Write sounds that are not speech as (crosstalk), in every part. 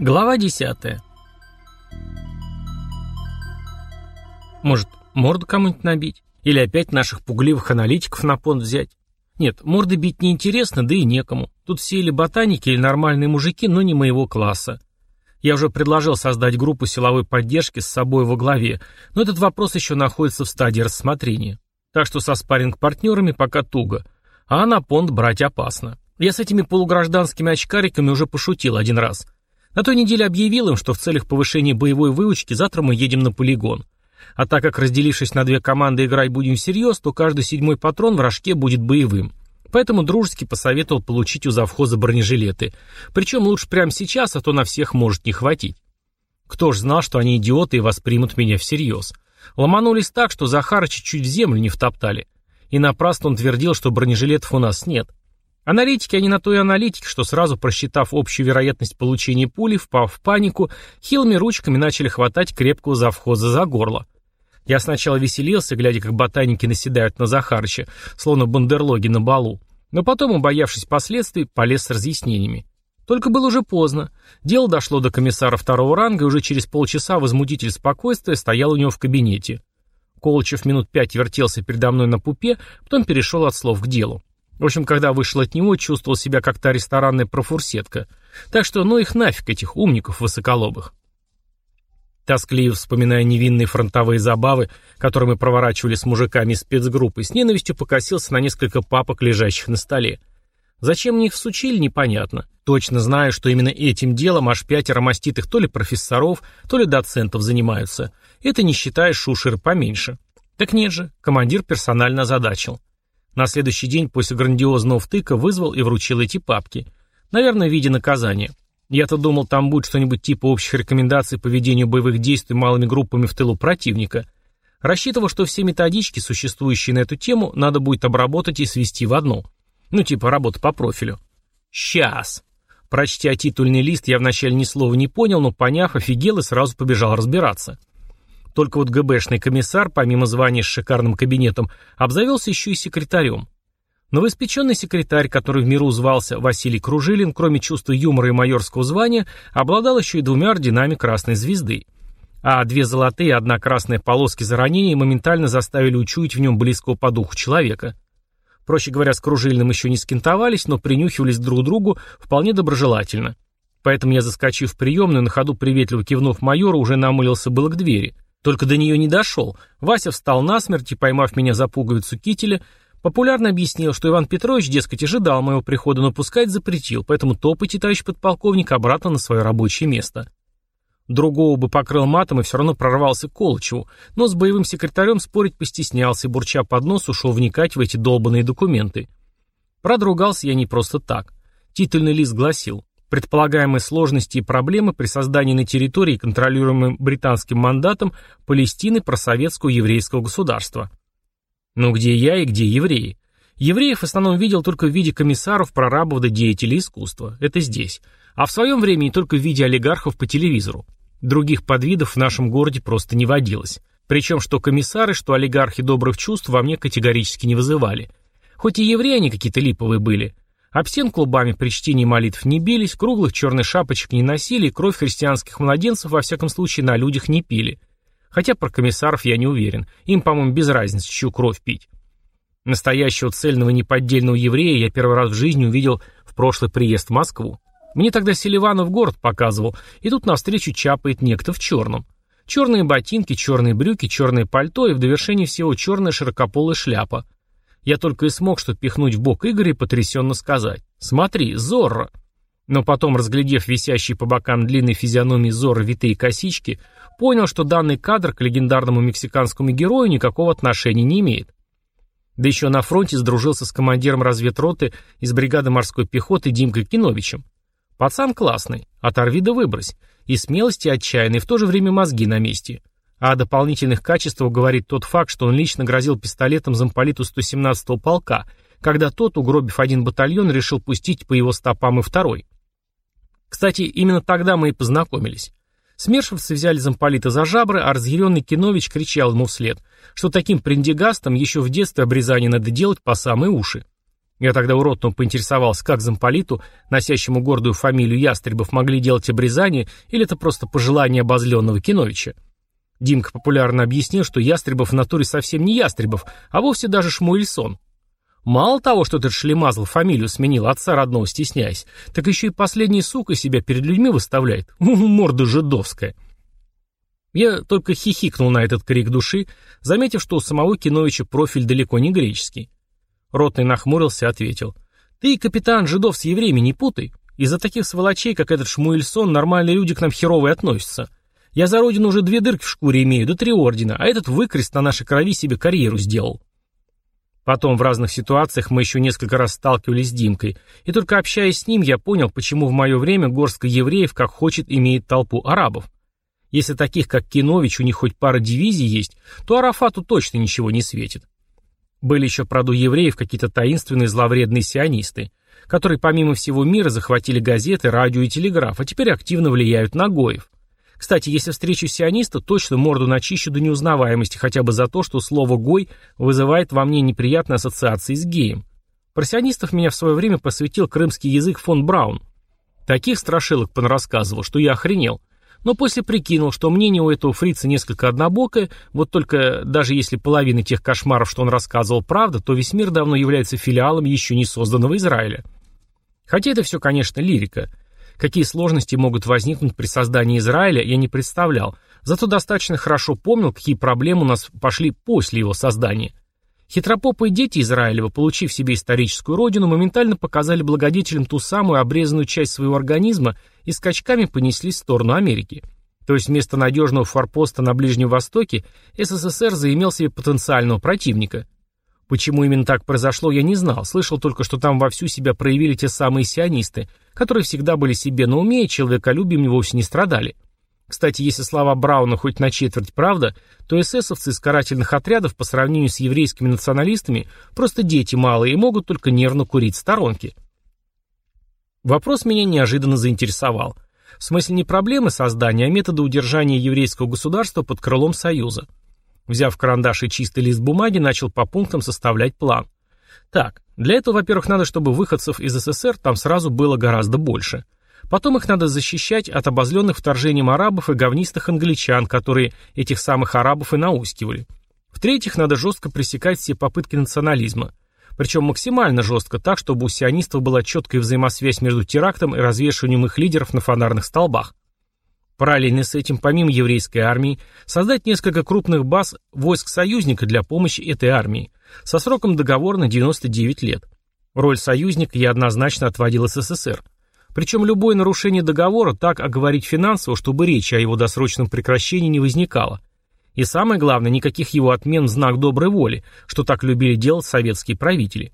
Глава 10. Может, морду кому-нибудь набить? Или опять наших пугливых аналитиков на понт взять? Нет, морды бить неинтересно, да и некому. Тут все или ботаники, или нормальные мужики, но не моего класса. Я уже предложил создать группу силовой поддержки с собой во главе, но этот вопрос еще находится в стадии рассмотрения. Так что со спарринг-партнерами пока туго. А на понт брать опасно. Я с этими полугражданскими очкариками уже пошутил один раз – на той неделе объявил им, что в целях повышения боевой выучки завтра мы едем на полигон. А так как, разделившись на две команды, играть будем всерьез, то каждый седьмой патрон в рожке будет боевым. Поэтому дружески посоветовал получить у завхоза бронежилеты. Причем лучше прямо сейчас, а то на всех может не хватить. Кто ж знал, что они идиоты и воспримут меня всерьез. Ломанулись так, что Захарыча чуть в землю не втоптали. И напрасно он твердил, что бронежилетов у нас нет. Аналитики, они на то и аналитики, что сразу просчитав общую вероятность получения пули, впав в панику, хилыми ручками начали хватать крепкого завхоза за горло. Я сначала веселился, глядя, как ботаники наседают на Захарыча, словно бандерлоги на балу, но потом, убоявшись последствий, полез с разъяснениями. Только было уже поздно. Дело дошло до комиссара второго ранга, и уже через полчаса возмутитель спокойствия стоял у него в кабинете. Колычев минут пять вертелся передо мной на пупе, потом перешел от слов к делу. В общем, когда вышел от него, чувствовал себя как та ресторанная профурсетка. Так что ну их нафиг, этих умников высоколобых. Тоскливо вспоминая невинные фронтовые забавы, которые мы проворачивали с мужиками спецгруппы, с ненавистью покосился на несколько папок, лежащих на столе. Зачем мне их всучили, непонятно. Точно знаю, что именно этим делом аж пятеро маститых то ли профессоров, то ли доцентов занимаются. Это не считая шушер поменьше. Так нет же, командир персонально озадачил. На следующий день после грандиозного втыка вызвал и вручил эти папки. Наверное, в виде наказания. Я-то думал, там будет что-нибудь типа общих рекомендаций по ведению боевых действий малыми группами в тылу противника. Рассчитывал, что все методички, существующие на эту тему, надо будет обработать и свести в одну. Ну, типа работа по профилю. Сейчас. Прочтя титульный лист, я вначале ни слова не понял, но поняв, офигел и сразу побежал разбираться. Только вот ГБшный комиссар, помимо звания с шикарным кабинетом, обзавелся еще и секретарем. Новоиспеченный секретарь, который в миру звался Василий Кружилин, кроме чувства юмора и майорского звания, обладал еще и двумя орденами Красной Звезды. А две золотые и одна красная полоски за ранение моментально заставили учуять в нем близкого по духу человека. Проще говоря, с Кружильным еще не скинтовались, но принюхивались друг к другу вполне доброжелательно. Поэтому я, заскочив в приемную, на ходу приветливо кивнув майору, уже намылился было к двери – только до нее не дошел. Вася встал насмерть и, поймав меня за пуговицу кителя, популярно объяснил, что Иван Петрович, дескать, ожидал моего прихода, но пускать запретил, поэтому топайте, товарищ подполковник, обратно на свое рабочее место. Другого бы покрыл матом и все равно прорвался к Колычеву, но с боевым секретарем спорить постеснялся и, бурча под нос, ушел вникать в эти долбанные документы. Продругался я не просто так. Титульный лист гласил предполагаемые сложности и проблемы при создании на территории, контролируемой британским мандатом, Палестины просоветского еврейского государства. Но где я и где евреи? Евреев в основном видел только в виде комиссаров, прорабов да деятелей искусства. Это здесь. А в своем времени только в виде олигархов по телевизору. Других подвидов в нашем городе просто не водилось. Причем что комиссары, что олигархи добрых чувств во мне категорически не вызывали. Хоть и евреи они какие-то липовые были, об стен клубами при чтении молитв не бились, круглых черных шапочек не носили, кровь христианских младенцев во всяком случае на людях не пили. Хотя про комиссаров я не уверен. Им, по-моему, без разницы, чью кровь пить. Настоящего цельного неподдельного еврея я первый раз в жизни увидел в прошлый приезд в Москву. Мне тогда Селиванов город показывал, и тут навстречу чапает некто в черном. Черные ботинки, черные брюки, черное пальто и в довершении всего черная широкополая шляпа – я только и смог что пихнуть в бок Игоря и потрясенно сказать «Смотри, Зорро!» Но потом, разглядев висящие по бокам длинной физиономии Зорро витые косички, понял, что данный кадр к легендарному мексиканскому герою никакого отношения не имеет. Да еще на фронте сдружился с командиром разведроты из бригады морской пехоты Димкой Киновичем. Пацан классный, оторви да выбрось, и смелости отчаянной, в то же время мозги на месте. А о дополнительных качествах говорит тот факт, что он лично грозил пистолетом замполиту 117-го полка, когда тот, угробив один батальон, решил пустить по его стопам и второй. Кстати, именно тогда мы и познакомились. Смершевцы взяли замполита за жабры, а разъяренный Кинович кричал ему вслед, что таким прендигастом еще в детстве обрезание надо делать по самые уши. Я тогда уродно поинтересовался, как замполиту, носящему гордую фамилию Ястребов, могли делать обрезание, или это просто пожелание обозленного Киновича. Димка популярно объяснил, что Ястребов в натуре совсем не Ястребов, а вовсе даже Шмуэльсон. Мало того, что этот шлемазл фамилию сменил, отца родного стесняясь, так еще и последний сука себя перед людьми выставляет. (laughs) Морда жидовская. Я только хихикнул на этот крик души, заметив, что у самого Киновича профиль далеко не греческий. Ротный нахмурился и ответил. «Ты, капитан, жидов с евреями не путай. Из-за таких сволочей, как этот Шмуэльсон, нормальные люди к нам херово относятся. Я за родину уже две дырки в шкуре имею, да три ордена, а этот выкрест на нашей крови себе карьеру сделал». Потом в разных ситуациях мы еще несколько раз сталкивались с Димкой, и только общаясь с ним, я понял, почему в мое время горстка евреев, как хочет, имеет толпу арабов. Если таких, как Кинович, у них хоть пара дивизий есть, то Арафату точно ничего не светит. Были еще, правда, у евреев какие-то таинственные зловредные сионисты, которые помимо всего мира захватили газеты, радио и телеграф, а теперь активно влияют на Гоев. Кстати, если встречу сиониста, точно морду начищу до неузнаваемости, хотя бы за то, что слово «гой» вызывает во мне неприятные ассоциации с геем. Про сионистов меня в свое время посвятил крымский язык фон Браун. Таких страшилок понарассказывал, что я охренел но после прикинул, что мнение у этого фрица несколько однобокое, вот только даже если половина тех кошмаров, что он рассказывал, правда, то весь мир давно является филиалом еще не созданного Израиля. Хотя это все, конечно, лирика. Какие сложности могут возникнуть при создании Израиля, я не представлял, зато достаточно хорошо помнил, какие проблемы у нас пошли после его создания. Хитропопые дети Израилева, получив себе историческую родину, моментально показали благодетелям ту самую обрезанную часть своего организма и скачками понеслись в сторону Америки. То есть вместо надежного форпоста на Ближнем Востоке СССР заимел себе потенциального противника. Почему именно так произошло, я не знал, слышал только, что там вовсю себя проявили те самые сионисты, которые всегда были себе на уме и человеколюбием вовсе не страдали. Кстати, если слова Брауна хоть на четверть правда, то эсэсовцы из карательных отрядов по сравнению с еврейскими националистами просто дети малые и могут только нервно курить сторонки. Вопрос меня неожиданно заинтересовал. В смысле не проблемы создания, а метода удержания еврейского государства под крылом Союза. Взяв карандаш и чистый лист бумаги, начал по пунктам составлять план. Так, для этого, во-первых, надо, чтобы выходцев из СССР там сразу было гораздо больше – Потом их надо защищать от обозленных вторжением арабов и говнистых англичан, которые этих самых арабов и наускивали. В-третьих, надо жестко пресекать все попытки национализма. Причем максимально жестко, так, чтобы у сионистов была четкая взаимосвязь между терактом и развешиванием их лидеров на фонарных столбах. Параллельно с этим, помимо еврейской армии, создать несколько крупных баз войск союзника для помощи этой армии, со сроком договора на 99 лет. Роль союзника я однозначно отводил СССР. Причем любое нарушение договора так оговорить финансово, чтобы речи о его досрочном прекращении не возникало. И самое главное, никаких его отмен в знак доброй воли, что так любили делать советские правители.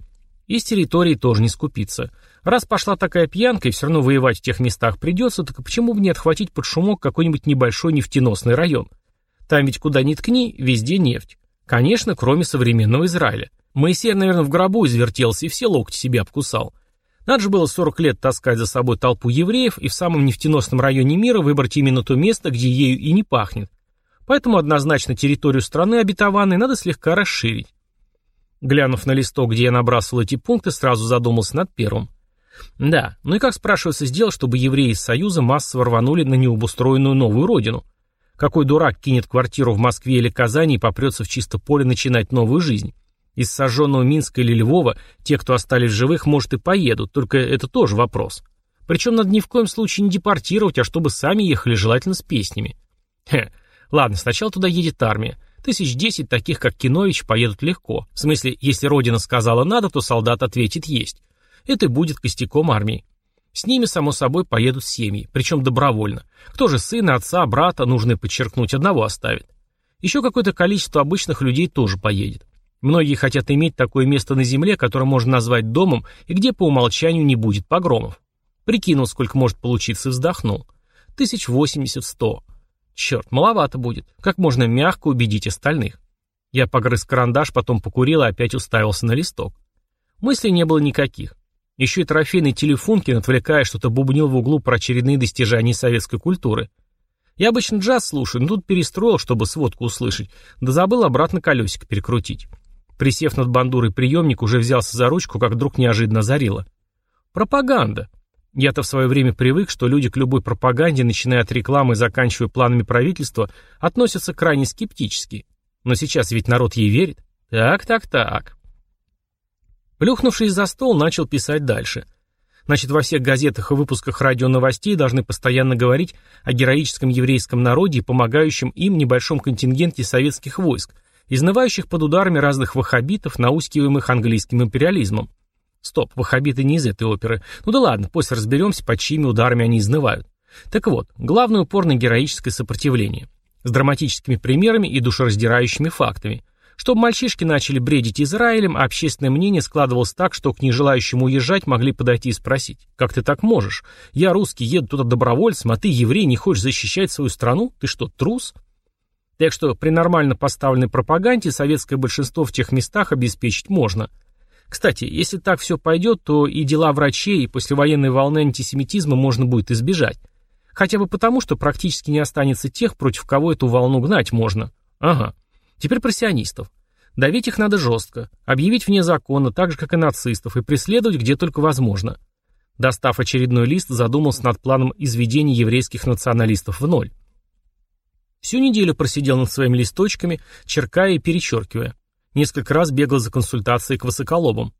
И с территории тоже не скупиться. Раз пошла такая пьянка, и все равно воевать в тех местах придется, так почему бы не отхватить под шумок какой-нибудь небольшой нефтеносный район? Там ведь куда ни ткни, везде нефть. Конечно, кроме современного Израиля. Моисей, наверное, в гробу извертелся и все локти себе обкусал. Надо же было 40 лет таскать за собой толпу евреев и в самом нефтеносном районе мира выбрать именно то место, где ею и не пахнет. Поэтому однозначно территорию страны обетованной надо слегка расширить. Глянув на листок, где я набрасывал эти пункты, сразу задумался над первым. Да, ну и как спрашивается сделать, чтобы евреи из Союза массово рванули на необустроенную новую родину? Какой дурак кинет квартиру в Москве или Казани и попрется в чисто поле начинать новую жизнь? Из сожженного Минска или Львова те, кто остались живых, может и поедут, только это тоже вопрос. Причем надо ни в коем случае не депортировать, а чтобы сами ехали, желательно с песнями. Хе, ладно, сначала туда едет армия. Тысяч десять таких, как Кинович, поедут легко. В смысле, если Родина сказала «надо», то солдат ответит «есть». Это будет костяком армии. С ними, само собой, поедут семьи, причем добровольно. Кто же сына, отца, брата, нужно подчеркнуть, одного оставит. Еще какое-то количество обычных людей тоже поедет. Многие хотят иметь такое место на земле, которое можно назвать домом, и где по умолчанию не будет погромов. Прикинул, сколько может получиться, и вздохнул. Тысяч восемьдесят-сто. Черт, маловато будет. Как можно мягко убедить остальных? Я погрыз карандаш, потом покурил и опять уставился на листок. Мыслей не было никаких. Еще и трофейный телефонкин, отвлекая, что-то бубнил в углу про очередные достижения советской культуры. Я обычно джаз слушаю, но тут перестроил, чтобы сводку услышать, да забыл обратно колесико перекрутить. Присев над бандурой приемник, уже взялся за ручку, как вдруг неожиданно озарило. Пропаганда. Я-то в свое время привык, что люди к любой пропаганде, начиная от рекламы и заканчивая планами правительства, относятся крайне скептически. Но сейчас ведь народ ей верит. Так, так, так. Плюхнувшись за стол, начал писать дальше. Значит, во всех газетах и выпусках радионовостей должны постоянно говорить о героическом еврейском народе и помогающем им небольшом контингенте советских войск, изнывающих под ударами разных ваххабитов, наускиваемых английским империализмом. Стоп, ваххабиты не из этой оперы. Ну да ладно, после разберемся, под чьими ударами они изнывают. Так вот, главный упор на героическое сопротивление. С драматическими примерами и душераздирающими фактами. Чтобы мальчишки начали бредить Израилем, общественное мнение складывалось так, что к нежелающему уезжать могли подойти и спросить. «Как ты так можешь? Я русский, еду туда добровольцем, а ты, еврей, не хочешь защищать свою страну? Ты что, трус?» Так что при нормально поставленной пропаганде советское большинство в тех местах обеспечить можно. Кстати, если так все пойдет, то и дела врачей, и послевоенной волны антисемитизма можно будет избежать. Хотя бы потому, что практически не останется тех, против кого эту волну гнать можно. Ага. Теперь про сионистов. Давить их надо жестко, объявить вне закона, так же, как и нацистов, и преследовать где только возможно. Достав очередной лист, задумался над планом изведения еврейских националистов в ноль. Всю неделю просидел над своими листочками, черкая и перечеркивая. Несколько раз бегал за консультацией к высоколобам.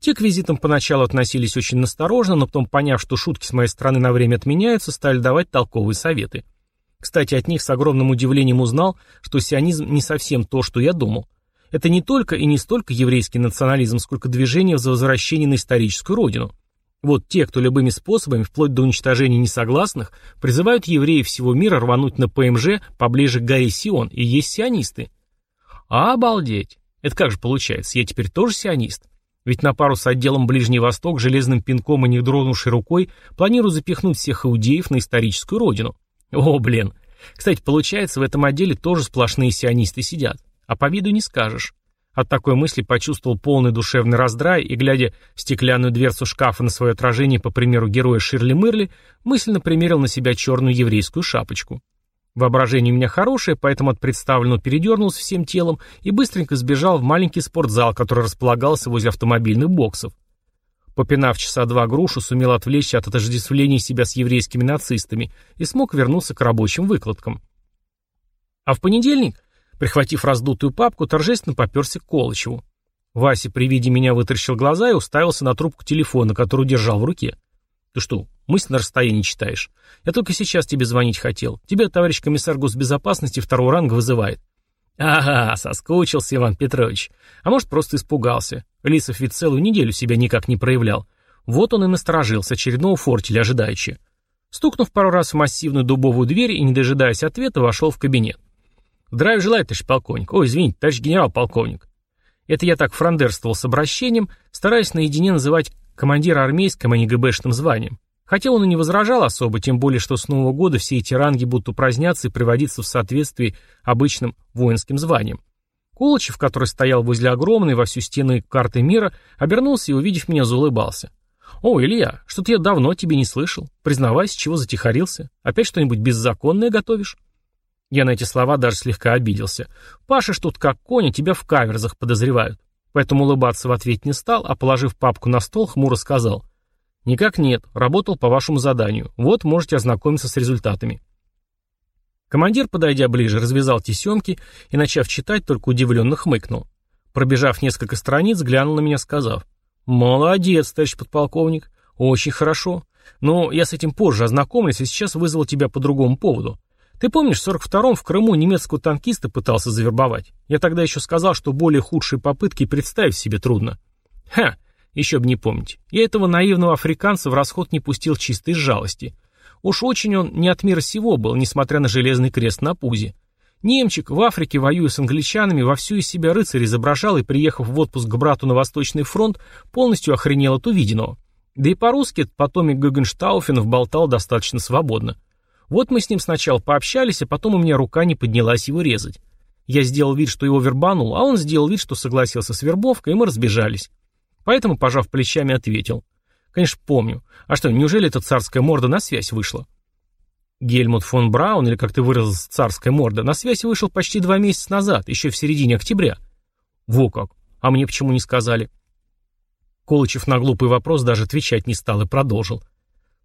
Те к визитам поначалу относились очень насторожно, но потом, поняв, что шутки с моей стороны на время отменяются, стали давать толковые советы. Кстати, от них с огромным удивлением узнал, что сионизм не совсем то, что я думал. Это не только и не столько еврейский национализм, сколько движение за возвращение на историческую родину. Вот те, кто любыми способами, вплоть до уничтожения несогласных, призывают евреев всего мира рвануть на ПМЖ поближе к горе Сион, и есть сионисты. А обалдеть! Это как же получается, я теперь тоже сионист? Ведь на пару с отделом Ближний Восток железным пинком и не дрогнувшей рукой планирую запихнуть всех иудеев на историческую родину. О, блин. Кстати, получается, в этом отделе тоже сплошные сионисты сидят. А по виду не скажешь. От такой мысли почувствовал полный душевный раздрай и, глядя в стеклянную дверцу шкафа на свое отражение, по примеру героя Ширли Мырли, мысленно примерил на себя черную еврейскую шапочку. Воображение у меня хорошее, поэтому от представленного передернулся всем телом и быстренько сбежал в маленький спортзал, который располагался возле автомобильных боксов. Попинав часа два грушу, сумел отвлечься от отождествления себя с еврейскими нацистами и смог вернуться к рабочим выкладкам. А в понедельник Прихватив раздутую папку, торжественно поперся к Колычеву. Вася при виде меня вытаращил глаза и уставился на трубку телефона, которую держал в руке. «Ты что, мысль на расстоянии читаешь? Я только сейчас тебе звонить хотел. Тебя товарищ комиссар госбезопасности второго ранга вызывает». «Ага, соскучился Иван Петрович. А может, просто испугался. Лисов ведь целую неделю себя никак не проявлял. Вот он и насторожился, очередного фортеля ожидаючи. Стукнув пару раз в массивную дубовую дверь и, не дожидаясь ответа, вошел в кабинет. «Здравия желаю, товарищ полковник. Ой, извините, товарищ генерал-полковник». Это я так фрондерствовал с обращением, стараясь наедине называть командира армейским, а не ГБшным званием. Хотя он и не возражал особо, тем более, что с Нового года все эти ранги будут упраздняться и приводиться в соответствии обычным воинским званием. Колычев, который стоял возле огромной во всю стену карты мира, обернулся и, увидев меня, заулыбался. «О, Илья, что-то я давно тебе не слышал. Признавайся, чего затихарился? Опять что-нибудь беззаконное готовишь?» Я на эти слова даже слегка обиделся. Паша ж тут как конь, тебя в каверзах подозревают. Поэтому улыбаться в ответ не стал, а положив папку на стол, хмуро сказал. «Никак нет, работал по вашему заданию. Вот можете ознакомиться с результатами». Командир, подойдя ближе, развязал тесемки и, начав читать, только удивленно хмыкнул. Пробежав несколько страниц, глянул на меня, сказав. «Молодец, товарищ подполковник. Очень хорошо. Но я с этим позже ознакомлюсь и сейчас вызвал тебя по другому поводу. Ты помнишь, в 42-м в Крыму немецкого танкиста пытался завербовать? Я тогда еще сказал, что более худшие попытки представить себе трудно. Ха, еще бы не помнить. Я этого наивного африканца в расход не пустил чисто из жалости. Уж очень он не от мира сего был, несмотря на железный крест на пузе. Немчик в Африке, воюя с англичанами, вовсю из себя рыцарь изображал и, приехав в отпуск к брату на Восточный фронт, полностью охренел от увиденного. Да и по-русски потомик Гогенштауфенов болтал достаточно свободно. Вот мы с ним сначала пообщались, а потом у меня рука не поднялась его резать. Я сделал вид, что его вербанул, а он сделал вид, что согласился с вербовкой, и мы разбежались. Поэтому, пожав плечами, ответил. Конечно, помню. А что, неужели эта царская морда на связь вышла? Гельмут фон Браун, или как ты выразился, царская морда, на связь вышел почти два месяца назад, еще в середине октября. Во как. А мне почему не сказали? Колычев на глупый вопрос даже отвечать не стал и продолжил.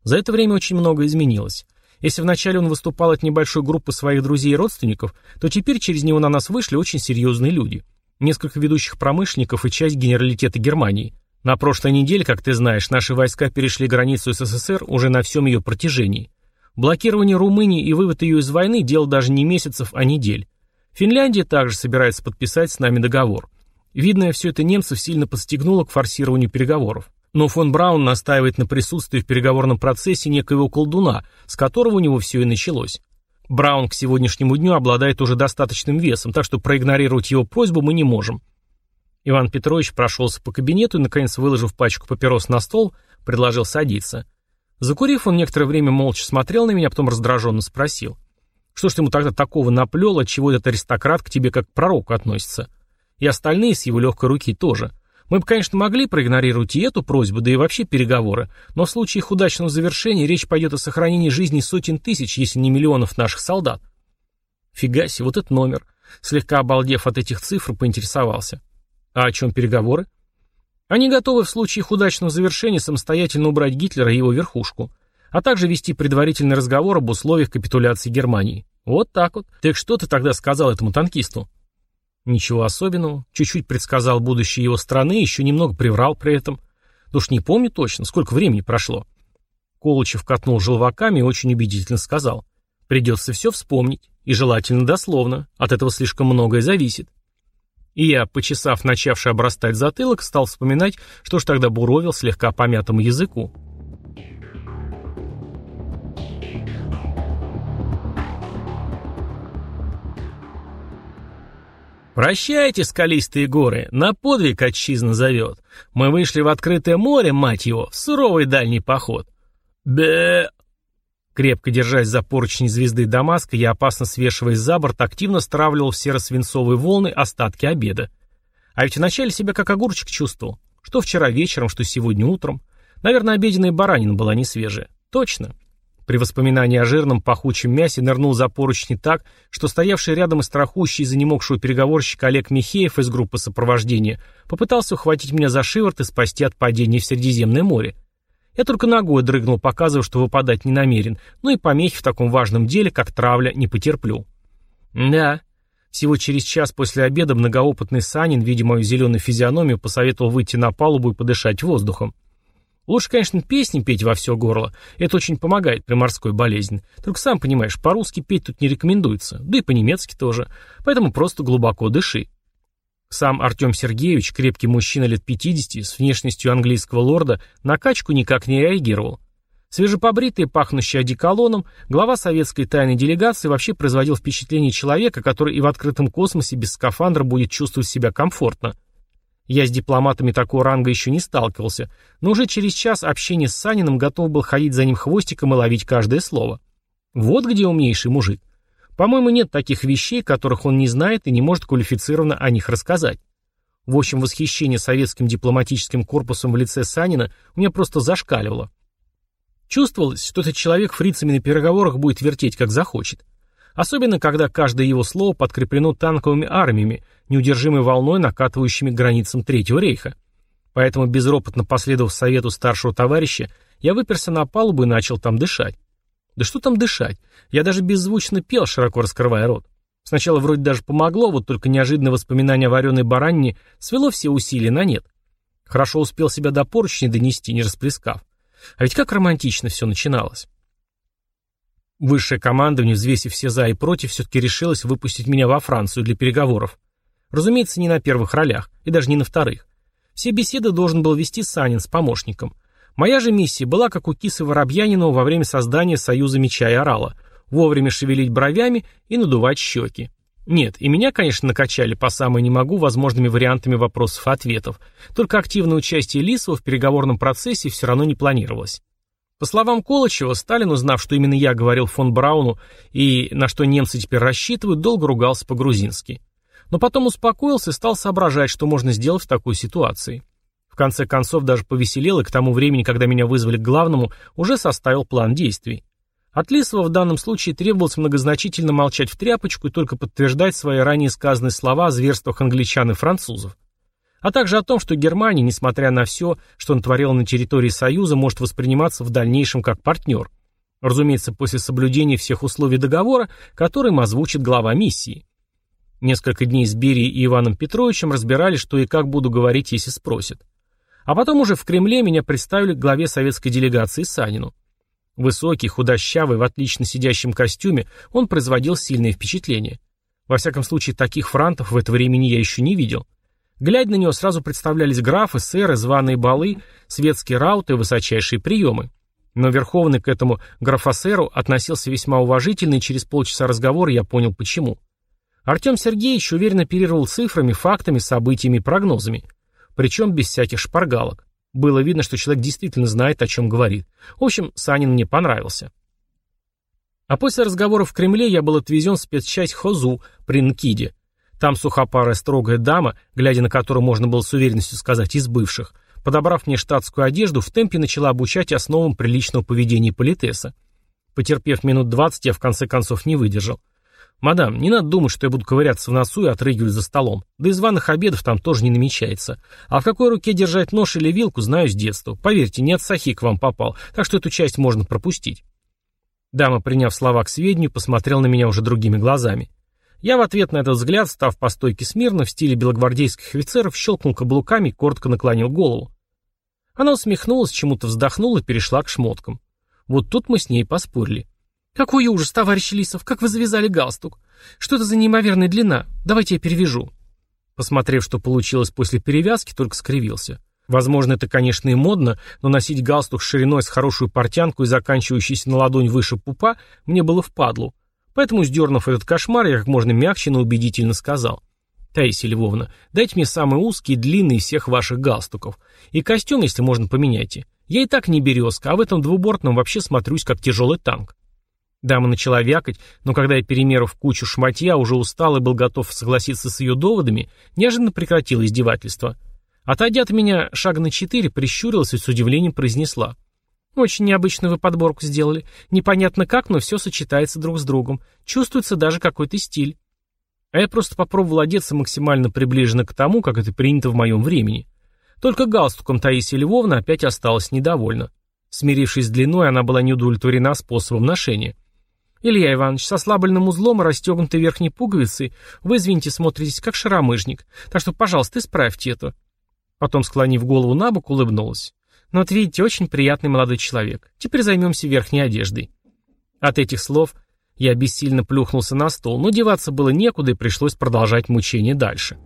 За это время очень многое изменилось. Если вначале он выступал от небольшой группы своих друзей и родственников, то теперь через него на нас вышли очень серьезные люди. Несколько ведущих промышленников и часть генералитета Германии. На прошлой неделе, как ты знаешь, наши войска перешли границу СССР уже на всем ее протяжении. Блокирование Румынии и вывод ее из войны – дело даже не месяцев, а недель. Финляндия также собирается подписать с нами договор. Видно, все это немцев сильно подстегнуло к форсированию переговоров. Но фон Браун настаивает на присутствии в переговорном процессе некоего колдуна, с которого у него все и началось. Браун к сегодняшнему дню обладает уже достаточным весом, так что проигнорировать его просьбу мы не можем. Иван Петрович прошелся по кабинету и, наконец, выложив пачку папирос на стол, предложил садиться. Закурив, он некоторое время молча смотрел на меня, потом раздраженно спросил. Что ж ты ему тогда такого наплел, отчего этот аристократ к тебе как к пророку относится? И остальные с его легкой руки тоже. Мы бы, конечно, могли проигнорировать и эту просьбу, да и вообще переговоры, но в случае их удачного завершения речь пойдет о сохранении жизни сотен тысяч, если не миллионов наших солдат. Фига себе, вот этот номер. Слегка обалдев от этих цифр, поинтересовался. А о чем переговоры? Они готовы в случае их удачного завершения самостоятельно убрать Гитлера и его верхушку, а также вести предварительный разговор об условиях капитуляции Германии. Вот так вот. Так что ты тогда сказал этому танкисту? Ничего особенного. Чуть-чуть предсказал будущее его страны, еще немного приврал при этом. Да уж не помню точно, сколько времени прошло. Колычев катнул желваками и очень убедительно сказал. Придется все вспомнить. И желательно дословно. От этого слишком многое зависит. И я, почесав начавший обрастать затылок, стал вспоминать, что ж тогда буровил слегка помятому языку. «Прощайте, скалистые горы, на подвиг отчизна зовет. Мы вышли в открытое море, мать его, в суровый дальний поход». «Бе...» Крепко держась за поручни звезды Дамаска, я, опасно свешиваясь за борт, активно стравливал в серо-свинцовые волны остатки обеда. А ведь вначале себя как огурчик чувствовал. Что вчера вечером, что сегодня утром. Наверное, обеденная баранина была не свежая. Точно. При воспоминании о жирном пахучем мясе нырнул за поручни так, что стоявший рядом и страхущий из занемогшего переговорщика Олег Михеев из группы сопровождения попытался ухватить меня за шиворот и спасти от падения в Средиземное море. Я только ногой дрыгнул, показывая, что выпадать не намерен, но и помехи в таком важном деле, как травля, не потерплю. Да, всего через час после обеда многоопытный Санин, видя мою зеленую физиономию, посоветовал выйти на палубу и подышать воздухом. Лучше, конечно, песни петь во все горло. Это очень помогает при морской болезни. Только сам понимаешь, по-русски петь тут не рекомендуется. Да и по-немецки тоже. Поэтому просто глубоко дыши. Сам Артем Сергеевич, крепкий мужчина лет 50, с внешностью английского лорда, на качку никак не реагировал. Свежепобритый, пахнущий одеколоном, глава советской тайной делегации вообще производил впечатление человека, который и в открытом космосе без скафандра будет чувствовать себя комфортно. Я с дипломатами такого ранга еще не сталкивался, но уже через час общения с Саниным готов был ходить за ним хвостиком и ловить каждое слово. Вот где умнейший мужик. По-моему, нет таких вещей, которых он не знает и не может квалифицированно о них рассказать. В общем, восхищение советским дипломатическим корпусом в лице Санина у меня просто зашкаливало. Чувствовалось, что этот человек фрицами на переговорах будет вертеть, как захочет. Особенно, когда каждое его слово подкреплено танковыми армиями, неудержимой волной, накатывающими к границам Третьего рейха. Поэтому, безропотно последовав совету старшего товарища, я выперся на палубу и начал там дышать. Да что там дышать? Я даже беззвучно пел, широко раскрывая рот. Сначала вроде даже помогло, вот только неожиданное воспоминание о вареной баранине свело все усилия на нет. Хорошо успел себя до поручни донести, не расплескав. А ведь как романтично все начиналось. Высшее командование, взвесив все за и против, все-таки решилось выпустить меня во Францию для переговоров. Разумеется, не на первых ролях, и даже не на вторых. Все беседы должен был вести Санин с помощником. Моя же миссия была, как у Кисы Воробьянинова во время создания Союза Меча и Орала, вовремя шевелить бровями и надувать щеки. Нет, и меня, конечно, накачали по самой не могу возможными вариантами вопросов и ответов, только активное участие Лисова в переговорном процессе все равно не планировалось. По словам Колычева, Сталин, узнав, что именно я говорил фон Брауну и на что немцы теперь рассчитывают, долго ругался по-грузински. Но потом успокоился и стал соображать, что можно сделать в такой ситуации. В конце концов даже повеселел и к тому времени, когда меня вызвали к главному, уже составил план действий. От Лисова в данном случае требовалось многозначительно молчать в тряпочку и только подтверждать свои ранее сказанные слова о зверствах англичан и французов. А также о том, что Германия, несмотря на все, что он творил на территории Союза, может восприниматься в дальнейшем как партнер. Разумеется, после соблюдения всех условий договора, который им озвучит глава миссии. Несколько дней с Берией и Иваном Петровичем разбирали, что и как буду говорить, если спросят. А потом уже в Кремле меня представили к главе советской делегации Санину. Высокий, худощавый, в отлично сидящем костюме, он производил сильное впечатление. Во всяком случае, таких франтов в это времени я еще не видел. Глядя на него, сразу представлялись графы, сэры, званые балы, светские рауты и высочайшие приемы. Но Верховный к этому графосеру относился весьма уважительно, и через полчаса разговора я понял почему. Артем Сергеевич уверенно оперировал цифрами, фактами, событиями прогнозами. Причем без всяких шпаргалок. Было видно, что человек действительно знает, о чем говорит. В общем, Санин мне понравился. А после разговора в Кремле я был отвезен в спецчасть Хозу при Нкиде. Там сухопарая строгая дама, глядя на которую можно было с уверенностью сказать из бывших, подобрав мне штатскую одежду, в темпе начала обучать основам приличного поведения политеса. Потерпев минут двадцать, я в конце концов не выдержал. «Мадам, не надо думать, что я буду ковыряться в носу и отрыгивать за столом. Да и званых обедов там тоже не намечается. А в какой руке держать нож или вилку, знаю с детства. Поверьте, не от сахи к вам попал, так что эту часть можно пропустить». Дама, приняв слова к сведению, посмотрел на меня уже другими глазами. Я в ответ на этот взгляд, став по стойке смирно, в стиле белогвардейских офицеров, щелкнул каблуками и коротко наклонил голову. Она усмехнулась, чему-то вздохнула и перешла к шмоткам. Вот тут мы с ней поспорили. «Какой ужас, товарищ Лисов, как вы завязали галстук! Что это за неимоверная длина? Давайте я перевяжу». Посмотрев, что получилось после перевязки, только скривился. Возможно, это, конечно, и модно, но носить галстук шириной с хорошую портянку и заканчивающийся на ладонь выше пупа мне было впадлу. Поэтому, сдернув этот кошмар, я как можно мягче, но убедительно сказал. «Таисия Львовна, дайте мне самый узкий и длинный из всех ваших галстуков. И костюм, если можно, поменяйте. Я и так не березка, а в этом двубортном вообще смотрюсь, как тяжелый танк». Дама начала вякать, но когда я, перемерив кучу шматья, уже устал и был готов согласиться с ее доводами, неожиданно прекратил издевательство. Отойдя от меня шага на четыре, прищурилась и с удивлением произнесла. «Очень необычную вы подборку сделали. Непонятно как, но все сочетается друг с другом. Чувствуется даже какой-то стиль». А я просто попробовал одеться максимально приближенно к тому, как это принято в моем времени. Только галстуком Таисия Львовна опять осталась недовольна. Смирившись с длиной, она была не удовлетворена способом ношения. «Илья Иванович, со слабольным узлом и расстегнутой верхней пуговицей вы, извините, смотритесь как шаромыжник, так что, пожалуйста, исправьте это». Потом, склонив голову на бок, улыбнулась. «Ну вот видите, очень приятный молодой человек. Теперь займемся верхней одеждой». От этих слов я бессильно плюхнулся на стол, но деваться было некуда и пришлось продолжать мучение дальше.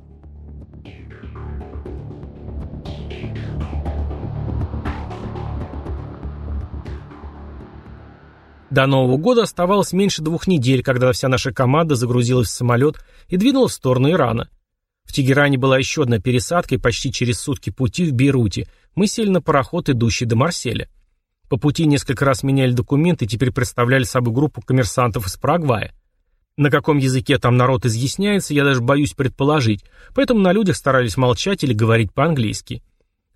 До Нового года оставалось меньше двух недель, когда вся наша команда загрузилась в самолет и двинула в сторону Ирана. В Тегеране была еще одна пересадка, и почти через сутки пути в Бейруте мы сели на пароход, идущий до Марселя. По пути несколько раз меняли документы и теперь представляли собой группу коммерсантов из Парагвая. На каком языке там народ изъясняется, я даже боюсь предположить, поэтому на людях старались молчать или говорить по-английски.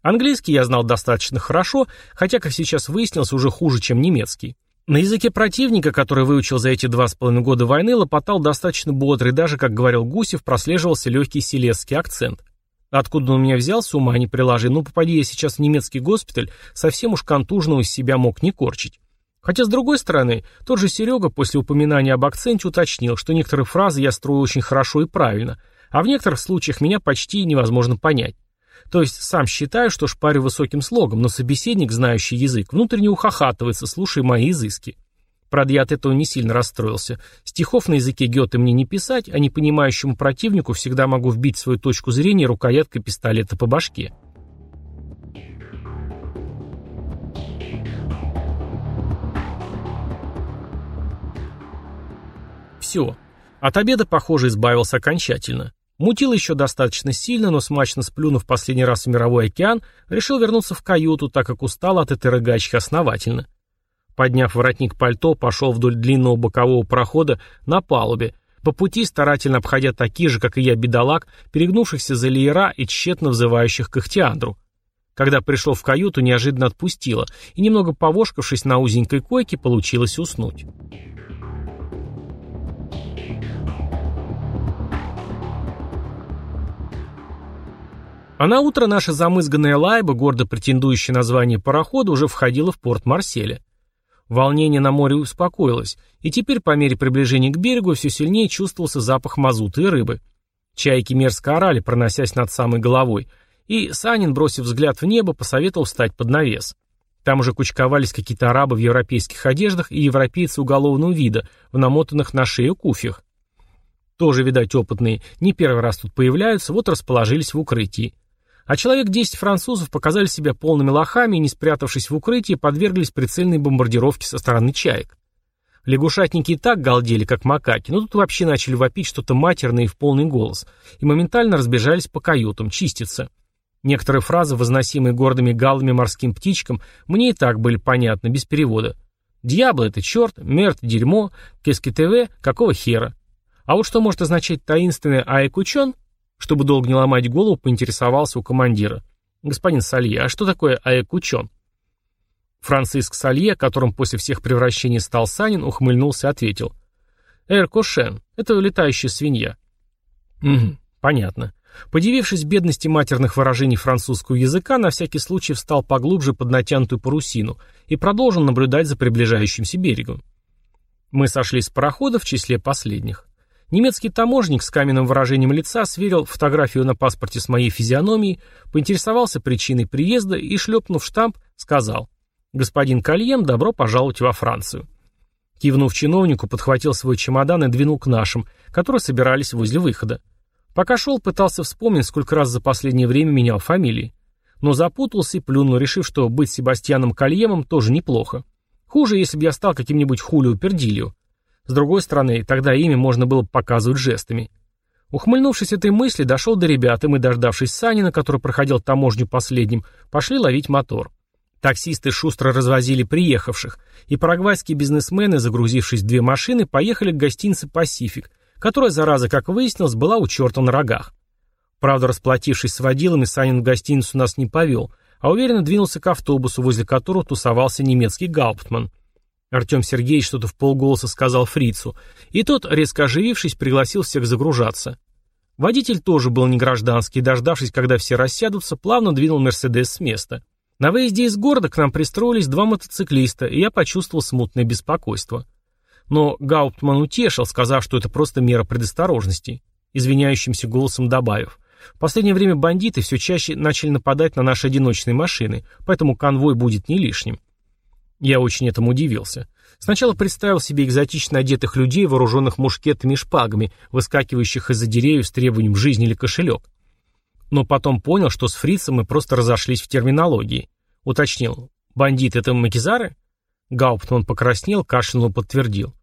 Английский я знал достаточно хорошо, хотя, как сейчас выяснилось, уже хуже, чем немецкий. На языке противника, который выучил за эти два с половиной года войны, лопотал достаточно бодрый, даже, как говорил Гусев, прослеживался легкий селезский акцент. Откуда он у меня взялся, ума не приложи, ну попади я сейчас в немецкий госпиталь, совсем уж контужного из себя мог не корчить. Хотя, с другой стороны, тот же Серега после упоминания об акценте уточнил, что некоторые фразы я строю очень хорошо и правильно, а в некоторых случаях меня почти невозможно понять. То есть сам считаю, что шпарю высоким слогом, но собеседник, знающий язык, внутренне ухахатывается, слушая мои изыски. Правда, я от этого не сильно расстроился. Стихов на языке Гёте мне не писать, а непонимающему противнику всегда могу вбить свою точку зрения рукояткой пистолета по башке. Все. От обеда, похоже, избавился окончательно. Мутил еще достаточно сильно, но смачно сплюнув последний раз в мировой океан, решил вернуться в каюту, так как устал от этой рыгачки основательно. Подняв воротник пальто, пошел вдоль длинного бокового прохода на палубе, по пути старательно обходя такие же, как и я, бедолаг, перегнувшихся за леера и тщетно взывающих к Ихтиандру. Когда пришел в каюту, неожиданно отпустило, и немного повошкавшись на узенькой койке, получилось уснуть. А на утро наша замызганная лайба, гордо претендующая на звание парохода, уже входила в порт Марселя. Волнение на море успокоилось, и теперь по мере приближения к берегу все сильнее чувствовался запах мазута и рыбы. Чайки мерзко орали, проносясь над самой головой, и Санин, бросив взгляд в небо, посоветовал встать под навес. Там уже кучковались какие-то арабы в европейских одеждах и европейцы уголовного вида, в намотанных на шею куфьях. Тоже, видать, опытные, не первый раз тут появляются, вот расположились в укрытии. А человек 10 французов показали себя полными лохами и, не спрятавшись в укрытии, подверглись прицельной бомбардировке со стороны чаек. Лягушатники и так галдели, как макаки, но тут вообще начали вопить что-то матерное и в полный голос, и моментально разбежались по каютам, чиститься. Некоторые фразы, возносимые гордыми галами морским птичкам, мне и так были понятны, без перевода. «Дьявол — это черт», «Мерт — дерьмо», «Кески ТВ» — какого хера? А вот что может означать таинственный «Аэкучон»? Чтобы долго не ломать голову, поинтересовался у командира. «Господин Салье, а что такое Аэкучон?» Франциск Салье, которым после всех превращений стал Санин, ухмыльнулся и ответил. «Эр Кошен, это летающая свинья». «Угу, понятно». Подивившись бедности матерных выражений французского языка, на всякий случай встал поглубже под натянутую парусину и продолжил наблюдать за приближающимся берегом. Мы сошли с парохода в числе последних. Немецкий таможник с каменным выражением лица сверил фотографию на паспорте с моей физиономией, поинтересовался причиной приезда и, шлепнув штамп, сказал «Господин Кальем, добро пожаловать во Францию». Кивнув чиновнику, подхватил свой чемодан и двинул к нашим, которые собирались возле выхода. Пока шел, пытался вспомнить, сколько раз за последнее время менял фамилии. Но запутался и плюнул, решив, что быть Себастьяном Кальемом тоже неплохо. Хуже, если бы я стал каким-нибудь Хулио Пердилио. С другой стороны, тогда имя можно было показывать жестами. Ухмыльнувшись этой мысли, дошел до ребят, и мы, дождавшись Санина, который проходил таможню последним, пошли ловить мотор. Таксисты шустро развозили приехавших, и парагвайские бизнесмены, загрузившись в две машины, поехали к гостинице «Пасифик», которая, зараза, как выяснилось, была у черта на рогах. Правда, расплатившись с водилами, Санин в гостиницу нас не повел, а уверенно двинулся к автобусу, возле которого тусовался немецкий гауптман – Артем Сергеевич что-то в полголоса сказал фрицу, и тот, резко оживившись, пригласил всех загружаться. Водитель тоже был не гражданский, дождавшись, когда все рассядутся, плавно двинул «Мерседес» с места. На выезде из города к нам пристроились два мотоциклиста, и я почувствовал смутное беспокойство. Но Гауптман утешил, сказав, что это просто мера предосторожности, извиняющимся голосом добавив. В последнее время бандиты все чаще начали нападать на наши одиночные машины, поэтому конвой будет не лишним. Я очень этому удивился. Сначала представил себе экзотично одетых людей, вооруженных мушкетами и шпагами, выскакивающих из-за деревьев с требованием жизни или кошелек. Но потом понял, что с фрицем мы просто разошлись в терминологии. Уточнил. «Бандит — это макизары?» Гауптман покраснел, кашлянул, подтвердил.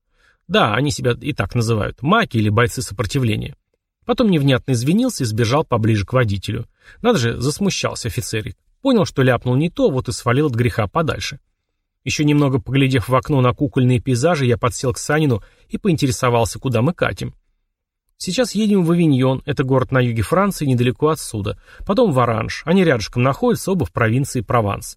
«Да, они себя и так называют. Маки или бойцы сопротивления». Потом невнятно извинился и сбежал поближе к водителю. Надо же, засмущался офицерик. Понял, что ляпнул не то, вот и свалил от греха подальше. Еще немного поглядев в окно на кукольные пейзажи, я подсел к Санину и поинтересовался, куда мы катим. Сейчас едем в Авиньон, это город на юге Франции, недалеко отсюда. Потом в Оранж, они рядышком находятся, оба в провинции Прованс.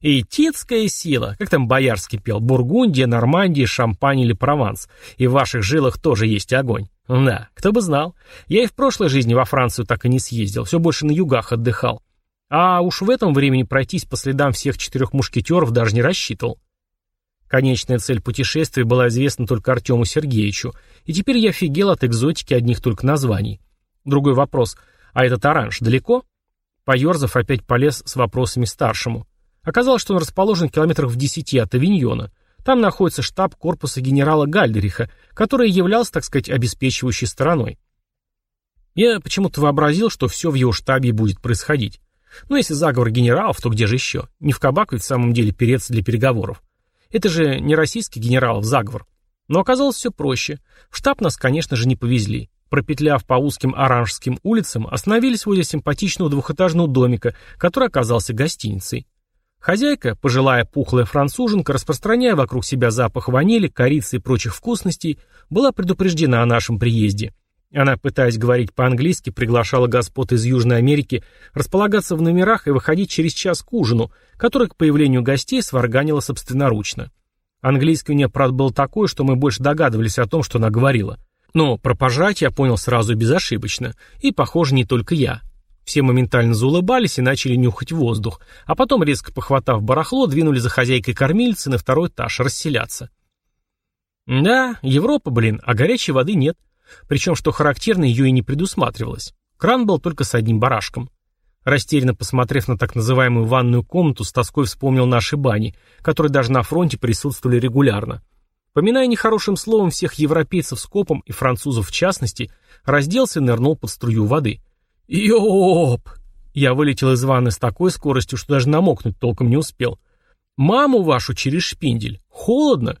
Этицкая сила, как там Боярский пел, Бургундия, Нормандия, Шампань или Прованс. И в ваших жилах тоже есть огонь. Да, кто бы знал. Я и в прошлой жизни во Францию так и не съездил, все больше на югах отдыхал. А уж в этом времени пройтись по следам всех четырех мушкетеров даже не рассчитывал. Конечная цель путешествия была известна только Артему Сергеевичу, и теперь я офигел от экзотики одних только названий. Другой вопрос, а этот оранж далеко? Поерзав опять полез с вопросами старшему. Оказалось, что он расположен километрах в десяти от Авиньона. Там находится штаб корпуса генерала Гальдериха, который являлся, так сказать, обеспечивающей стороной. Я почему-то вообразил, что все в его штабе будет происходить. Но если заговор генералов, то где же еще? Не в кабак ведь в самом деле переться для переговоров. Это же не российский генералов заговор. Но оказалось все проще. В штаб нас, конечно же, не повезли. Пропетляв по узким оранжским улицам, остановились возле симпатичного двухэтажного домика, который оказался гостиницей. Хозяйка, пожилая пухлая француженка, распространяя вокруг себя запах ванили, корицы и прочих вкусностей, была предупреждена о нашем приезде – она, пытаясь говорить по-английски, приглашала господ из Южной Америки располагаться в номерах и выходить через час к ужину, который к появлению гостей сварганила собственноручно. Английский у нее, правда, был такой, что мы больше догадывались о том, что она говорила. Но про пожрать я понял сразу безошибочно. И, похоже, не только я. Все моментально заулыбались и начали нюхать воздух, а потом, резко похватав барахло, двинули за хозяйкой кормильцы на второй этаж расселяться. Да, Европа, блин, а горячей воды нет. Причем, что характерно, ее и не предусматривалось. Кран был только с одним барашком. Растерянно посмотрев на так называемую ванную комнату, с тоской вспомнил наши бани, которые даже на фронте присутствовали регулярно. Поминая нехорошим словом всех европейцев с копом и французов в частности, разделся и нырнул под струю воды. «Ёп!» Я вылетел из ванны с такой скоростью, что даже намокнуть толком не успел. «Маму вашу через шпиндель! Холодно!»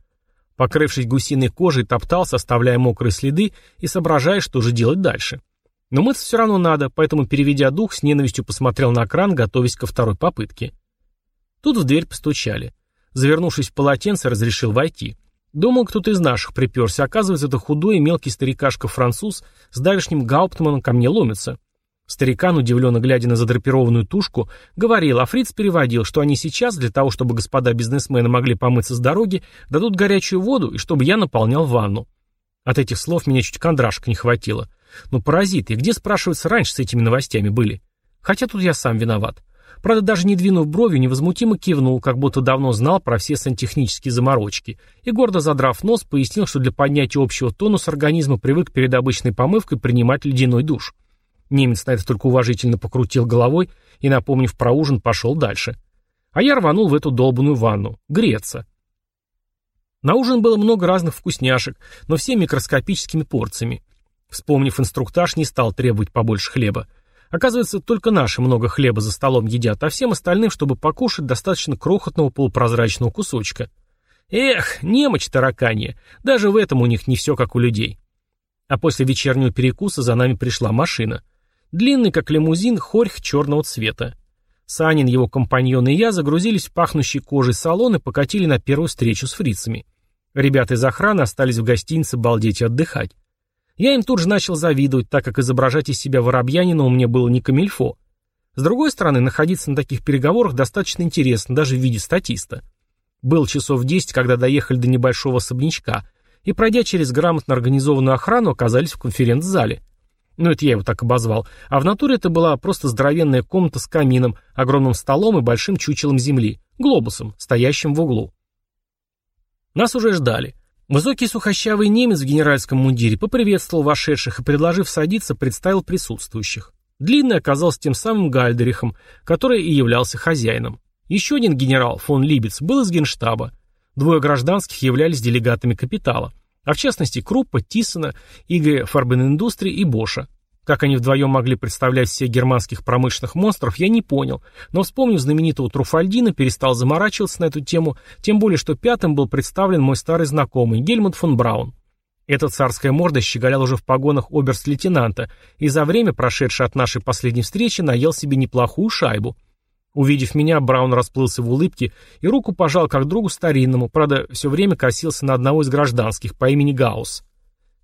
Покрывшись гусиной кожей, топтался, оставляя мокрые следы и соображая, что же делать дальше. Но мыться все равно надо, поэтому, переведя дух, с ненавистью посмотрел на кран, готовясь ко второй попытке. Тут в дверь постучали. Завернувшись в полотенце, разрешил войти. Думал, кто-то из наших приперся. Оказывается, это худой и мелкий старикашка-француз с давешним гауптманом ко мне ломится. Старикан, удивленно глядя на задрапированную тушку, говорил, а Фриц переводил, что они сейчас, для того, чтобы господа бизнесмены могли помыться с дороги, дадут горячую воду и чтобы я наполнял ванну. От этих слов меня чуть кондрашка не хватило. Ну, паразиты, где, спрашивается, раньше с этими новостями были? Хотя тут я сам виноват. Правда, даже не двинув бровью, невозмутимо кивнул, как будто давно знал про все сантехнические заморочки, и, гордо задрав нос, пояснил, что для поднятия общего тонуса организма привык перед обычной помывкой принимать ледяной душ. Немец на это только уважительно покрутил головой и, напомнив про ужин, пошел дальше. А я рванул в эту долбанную ванну. Греться. На ужин было много разных вкусняшек, но все микроскопическими порциями. Вспомнив инструктаж, не стал требовать побольше хлеба. Оказывается, только наши много хлеба за столом едят, а всем остальным, чтобы покушать, достаточно крохотного полупрозрачного кусочка. Эх, немочь тараканье. Даже в этом у них не все как у людей. А после вечернего перекуса за нами пришла машина. Длинный, как лимузин, хорьх черного цвета. Санин, его компаньон и я загрузились в пахнущий кожей салон и покатили на первую встречу с фрицами. Ребята из охраны остались в гостинице балдеть и отдыхать. Я им тут же начал завидовать, так как изображать из себя воробьянина у меня было не камильфо. С другой стороны, находиться на таких переговорах достаточно интересно, даже в виде статиста. Был часов десять, когда доехали до небольшого особнячка, и, пройдя через грамотно организованную охрану, оказались в конференц-зале. Ну, это я его так обозвал. А в натуре это была просто здоровенная комната с камином, огромным столом и большим чучелом земли, глобусом, стоящим в углу. Нас уже ждали. Высокий сухощавый немец в генеральском мундире поприветствовал вошедших и, предложив садиться, представил присутствующих. Длинный оказался тем самым Гальдерихом, который и являлся хозяином. Еще один генерал, фон Либец, был из генштаба. Двое гражданских являлись делегатами капитала а в частности Круппа, Тиссона, Игоря Фарбен-Индустри и Боша. Как они вдвоем могли представлять всех германских промышленных монстров, я не понял, но вспомнив знаменитого Труфальдина, перестал заморачиваться на эту тему, тем более, что пятым был представлен мой старый знакомый, Гельмут фон Браун. Эта царская морда щеголял уже в погонах оберст-лейтенанта и за время, прошедшее от нашей последней встречи, наел себе неплохую шайбу. Увидев меня, Браун расплылся в улыбке и руку пожал как другу старинному, правда, все время косился на одного из гражданских по имени Гаус.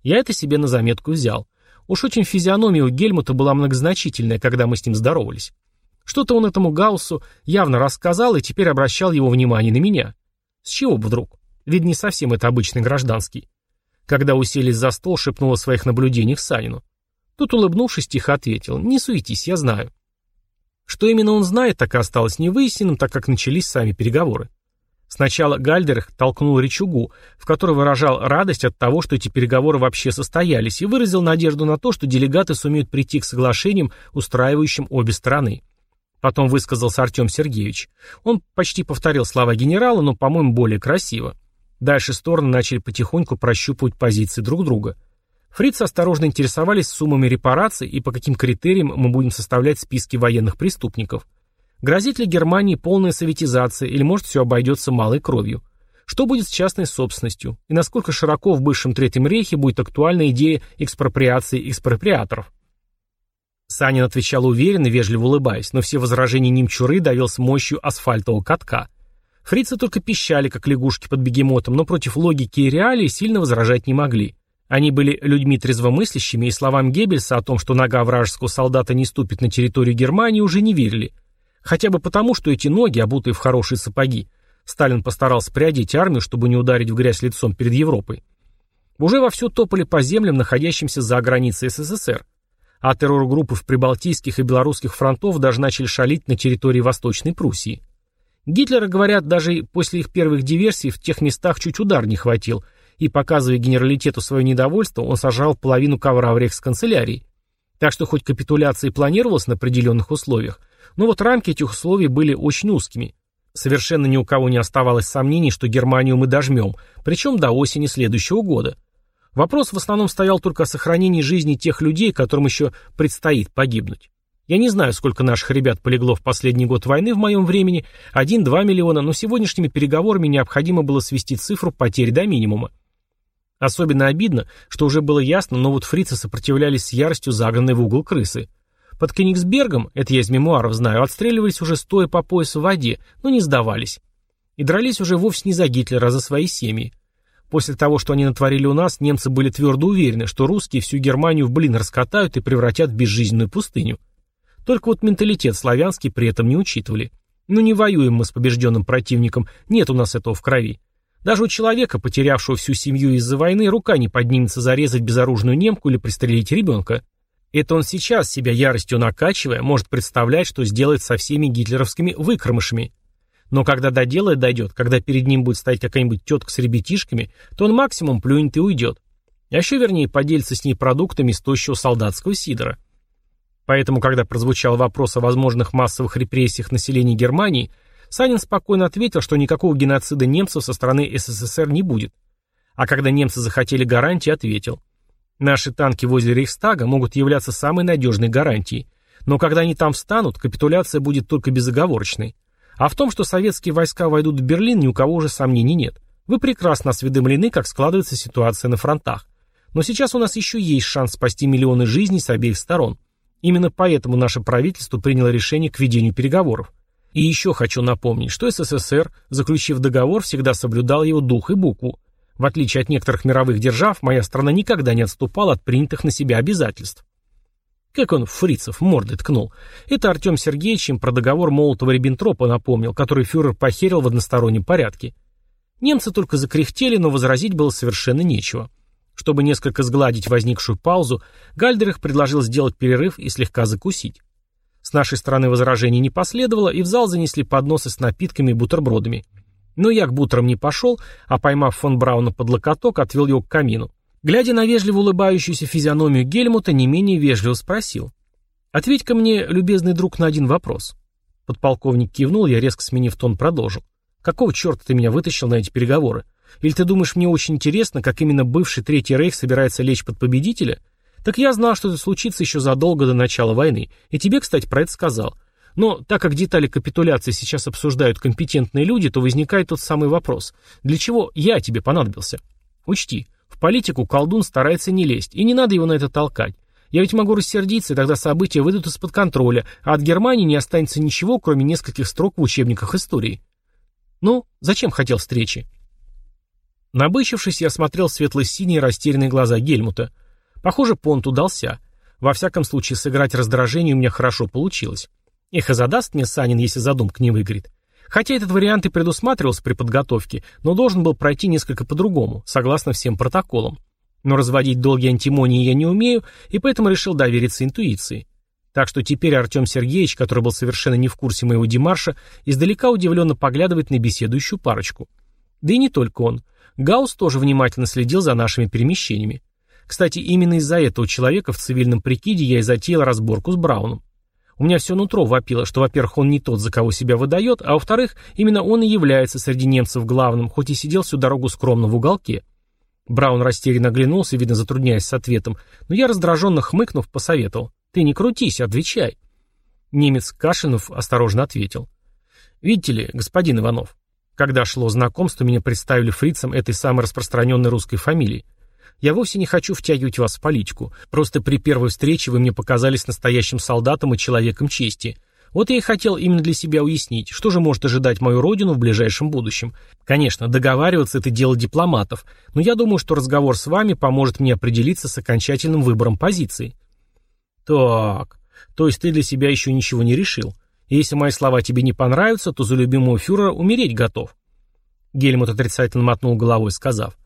Я это себе на заметку взял. Уж очень физиономия у Гельмута была многозначительная, когда мы с ним здоровались. Что-то он этому Гауссу явно рассказал и теперь обращал его внимание на меня. С чего бы вдруг? Ведь не совсем это обычный гражданский. Когда уселись за стол, шепнул о своих наблюдениях Санину. Тут, улыбнувшись, тихо ответил. «Не суетись, я знаю». Что именно он знает, так и осталось невыясненным, так как начались сами переговоры. Сначала Гальдер толкнул речугу, в которой выражал радость от того, что эти переговоры вообще состоялись, и выразил надежду на то, что делегаты сумеют прийти к соглашениям, устраивающим обе стороны. Потом высказался Артем Сергеевич. Он почти повторил слова генерала, но, по-моему, более красиво. Дальше стороны начали потихоньку прощупывать позиции друг друга – Фрицы осторожно интересовались суммами репараций и по каким критериям мы будем составлять списки военных преступников. Грозит ли Германии полная советизация или может все обойдется малой кровью? Что будет с частной собственностью? И насколько широко в бывшем Третьем рейхе будет актуальна идея экспроприации экспроприаторов? Санин отвечал уверенно, вежливо улыбаясь, но все возражения немчуры давил с мощью асфальтового катка. Фрицы только пищали, как лягушки под бегемотом, но против логики и реалий сильно возражать не могли. Они были людьми трезвомыслящими, и словам Геббельса о том, что нога вражеского солдата не ступит на территорию Германии, уже не верили. Хотя бы потому, что эти ноги, обутые в хорошие сапоги, Сталин постарался приодеть армию, чтобы не ударить в грязь лицом перед Европой. Уже вовсю топали по землям, находящимся за границей СССР. А террор-группы в прибалтийских и белорусских фронтов даже начали шалить на территории Восточной Пруссии. Гитлера, говорят, даже после их первых диверсий в тех местах чуть удар не хватил, и, показывая генералитету свое недовольство, он сожрал половину ковра в рейхсканцелярии. Так что хоть капитуляция и планировалась на определенных условиях, но вот рамки этих условий были очень узкими. Совершенно ни у кого не оставалось сомнений, что Германию мы дожмем, причем до осени следующего года. Вопрос в основном стоял только о сохранении жизни тех людей, которым еще предстоит погибнуть. Я не знаю, сколько наших ребят полегло в последний год войны в моем времени, 1-2 миллиона, но сегодняшними переговорами необходимо было свести цифру потерь до минимума. Особенно обидно, что уже было ясно, но вот фрицы сопротивлялись с яростью загнанной в угол крысы. Под Кенигсбергом, это я из мемуаров знаю, отстреливались уже стоя по пояс в воде, но не сдавались. И дрались уже вовсе не за Гитлера, а за свои семьи. После того, что они натворили у нас, немцы были твердо уверены, что русские всю Германию в блин раскатают и превратят в безжизненную пустыню. Только вот менталитет славянский при этом не учитывали. Ну не воюем мы с побежденным противником, нет у нас этого в крови. Даже у человека, потерявшего всю семью из-за войны, рука не поднимется зарезать безоружную немку или пристрелить ребенка. Это он сейчас, себя яростью накачивая, может представлять, что сделает со всеми гитлеровскими выкормышами. Но когда до дела дойдет, когда перед ним будет стоять какая-нибудь тетка с ребятишками, то он максимум плюнет и уйдет. А еще вернее поделится с ней продуктами из солдатского сидора. Поэтому, когда прозвучал вопрос о возможных массовых репрессиях населения Германии, Санин спокойно ответил, что никакого геноцида немцев со стороны СССР не будет. А когда немцы захотели гарантии, ответил. Наши танки возле Рейхстага могут являться самой надежной гарантией. Но когда они там встанут, капитуляция будет только безоговорочной. А в том, что советские войска войдут в Берлин, ни у кого уже сомнений нет. Вы прекрасно осведомлены, как складывается ситуация на фронтах. Но сейчас у нас еще есть шанс спасти миллионы жизней с обеих сторон. Именно поэтому наше правительство приняло решение к ведению переговоров. И еще хочу напомнить, что СССР, заключив договор, всегда соблюдал его дух и букву. В отличие от некоторых мировых держав, моя страна никогда не отступала от принятых на себя обязательств. Как он фрицев мордой ткнул. Это Артем Сергеевич им про договор Молотова-Риббентропа напомнил, который фюрер похерил в одностороннем порядке. Немцы только закряхтели, но возразить было совершенно нечего. Чтобы несколько сгладить возникшую паузу, Гальдерих предложил сделать перерыв и слегка закусить. С нашей стороны возражений не последовало, и в зал занесли подносы с напитками и бутербродами. Но я к бутерам не пошел, а поймав фон Брауна под локоток, отвел его к камину. Глядя на вежливо улыбающуюся физиономию Гельмута, не менее вежливо спросил. «Ответь-ка мне, любезный друг, на один вопрос». Подполковник кивнул, я резко сменив тон продолжил. «Какого черта ты меня вытащил на эти переговоры? Или ты думаешь, мне очень интересно, как именно бывший Третий Рейх собирается лечь под победителя? Так я знал, что это случится еще задолго до начала войны, и тебе, кстати, про это сказал. Но так как детали капитуляции сейчас обсуждают компетентные люди, то возникает тот самый вопрос. Для чего я тебе понадобился? Учти, в политику колдун старается не лезть, и не надо его на это толкать. Я ведь могу рассердиться, и тогда события выйдут из-под контроля, а от Германии не останется ничего, кроме нескольких строк в учебниках истории. Ну, зачем хотел встречи? Набычившись, я смотрел светло-синие растерянные глаза Гельмута. Похоже, понт удался. Во всяком случае, сыграть раздражение у меня хорошо получилось. Эх, и задаст мне Санин, если задумка не выгорит. Хотя этот вариант и предусматривался при подготовке, но должен был пройти несколько по-другому, согласно всем протоколам. Но разводить долгие антимонии я не умею, и поэтому решил довериться интуиции. Так что теперь Артем Сергеевич, который был совершенно не в курсе моего демарша, издалека удивленно поглядывает на беседующую парочку. Да и не только он. Гаус тоже внимательно следил за нашими перемещениями. Кстати, именно из-за этого человека в цивильном прикиде я и затеял разборку с Брауном. У меня все нутро вопило, что, во-первых, он не тот, за кого себя выдает, а во-вторых, именно он и является среди немцев главным, хоть и сидел всю дорогу скромно в уголке. Браун растерянно оглянулся, видно, затрудняясь с ответом, но я, раздраженно хмыкнув, посоветовал. «Ты не крутись, отвечай». Немец Кашинов осторожно ответил. «Видите ли, господин Иванов, когда шло знакомство, меня представили фрицем этой самой распространенной русской фамилии. Я вовсе не хочу втягивать вас в политику. Просто при первой встрече вы мне показались настоящим солдатом и человеком чести. Вот я и хотел именно для себя уяснить, что же может ожидать мою родину в ближайшем будущем. Конечно, договариваться – это дело дипломатов, но я думаю, что разговор с вами поможет мне определиться с окончательным выбором позиции. Так, то есть ты для себя еще ничего не решил? Если мои слова тебе не понравятся, то за любимого фюрера умереть готов. Гельмут отрицательно мотнул головой, сказав.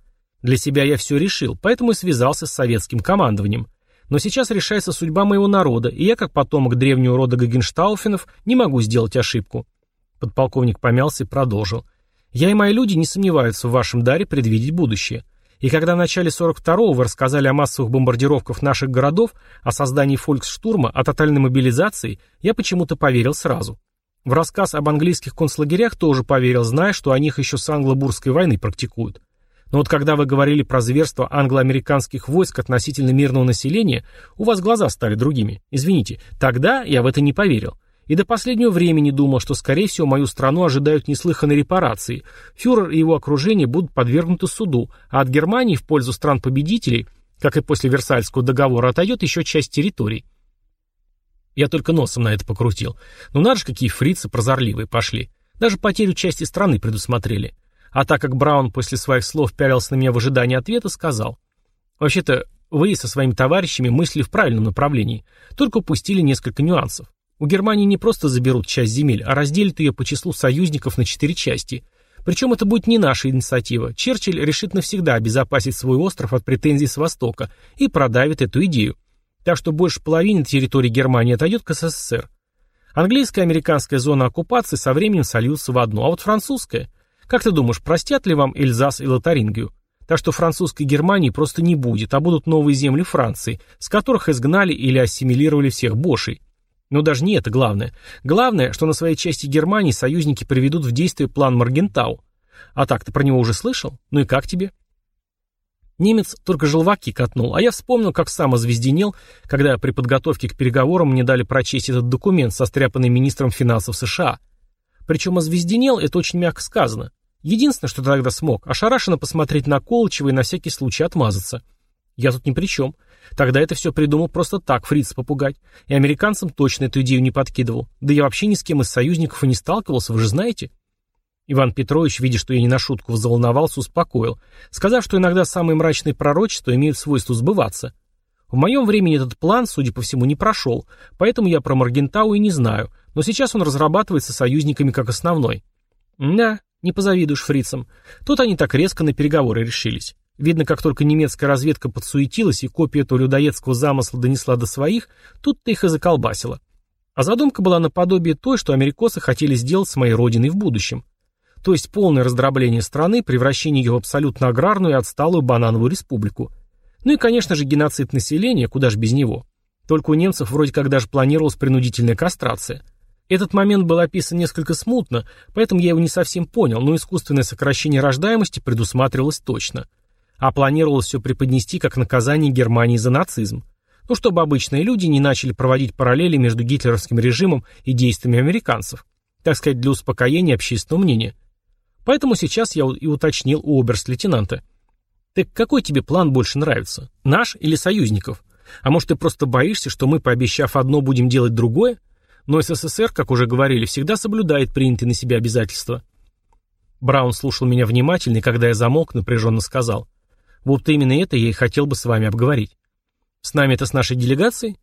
Для себя я все решил, поэтому и связался с советским командованием. Но сейчас решается судьба моего народа, и я, как потомок древнего рода Гагенштауфенов, не могу сделать ошибку. Подполковник помялся и продолжил. Я и мои люди не сомневаются в вашем даре предвидеть будущее. И когда в начале 42-го вы рассказали о массовых бомбардировках наших городов, о создании фольксштурма, о тотальной мобилизации, я почему-то поверил сразу. В рассказ об английских концлагерях тоже поверил, зная, что о них еще с англо-бурской войны практикуют. Но вот когда вы говорили про зверство англо-американских войск относительно мирного населения, у вас глаза стали другими. Извините, тогда я в это не поверил. И до последнего времени думал, что, скорее всего, мою страну ожидают неслыханные репарации. Фюрер и его окружение будут подвергнуты суду, а от Германии в пользу стран-победителей, как и после Версальского договора, отойдет еще часть территорий. Я только носом на это покрутил. Ну надо же, какие фрицы прозорливые пошли. Даже потерю части страны предусмотрели. А так как Браун после своих слов пялился на меня в ожидании ответа, сказал. «Вообще-то, вы со своими товарищами мыслили в правильном направлении, только упустили несколько нюансов. У Германии не просто заберут часть земель, а разделят ее по числу союзников на четыре части. Причем это будет не наша инициатива. Черчилль решит навсегда обезопасить свой остров от претензий с Востока и продавит эту идею. Так что больше половины территории Германии отойдет к СССР. Английская и американская зона оккупации со временем сольются в одну, а вот французская – как ты думаешь, простят ли вам Эльзас и Лотарингию? Так что французской Германии просто не будет, а будут новые земли Франции, с которых изгнали или ассимилировали всех бошей. Но даже не это главное. Главное, что на своей части Германии союзники приведут в действие план Маргентау. А так, ты про него уже слышал? Ну и как тебе? Немец только желваки катнул, а я вспомнил, как сам озвезденел, когда при подготовке к переговорам мне дали прочесть этот документ, состряпанный министром финансов США – причем озвезденел, это очень мягко сказано. Единственное, что тогда смог, ошарашенно посмотреть на Колычева и на всякий случай отмазаться. Я тут ни при чем. Тогда это все придумал просто так, фриц попугать. И американцам точно эту идею не подкидывал. Да я вообще ни с кем из союзников и не сталкивался, вы же знаете. Иван Петрович, видя, что я не на шутку взволновался, успокоил, сказав, что иногда самые мрачные пророчества имеют свойство сбываться. В моем времени этот план, судя по всему, не прошел, поэтому я про Маргентау и не знаю, но сейчас он разрабатывается союзниками как основной. Да, не позавидуешь фрицам. Тут они так резко на переговоры решились. Видно, как только немецкая разведка подсуетилась и копия этого людоедского замысла донесла до своих, тут-то их и заколбасило. А задумка была наподобие той, что америкосы хотели сделать с моей родиной в будущем. То есть полное раздробление страны, превращение ее в абсолютно аграрную и отсталую банановую республику. Ну и, конечно же, геноцид населения, куда ж без него. Только у немцев вроде как даже планировалась принудительная кастрация – этот момент был описан несколько смутно, поэтому я его не совсем понял, но искусственное сокращение рождаемости предусматривалось точно. А планировалось все преподнести как наказание Германии за нацизм. Ну, чтобы обычные люди не начали проводить параллели между гитлеровским режимом и действиями американцев. Так сказать, для успокоения общественного мнения. Поэтому сейчас я и уточнил у оберст-лейтенанта. Так какой тебе план больше нравится? Наш или союзников? А может, ты просто боишься, что мы, пообещав одно, будем делать другое? Но СССР, как уже говорили, всегда соблюдает принятые на себя обязательства. Браун слушал меня внимательно, и когда я замолк, напряженно сказал. Вот именно это я и хотел бы с вами обговорить. С нами это с нашей делегацией?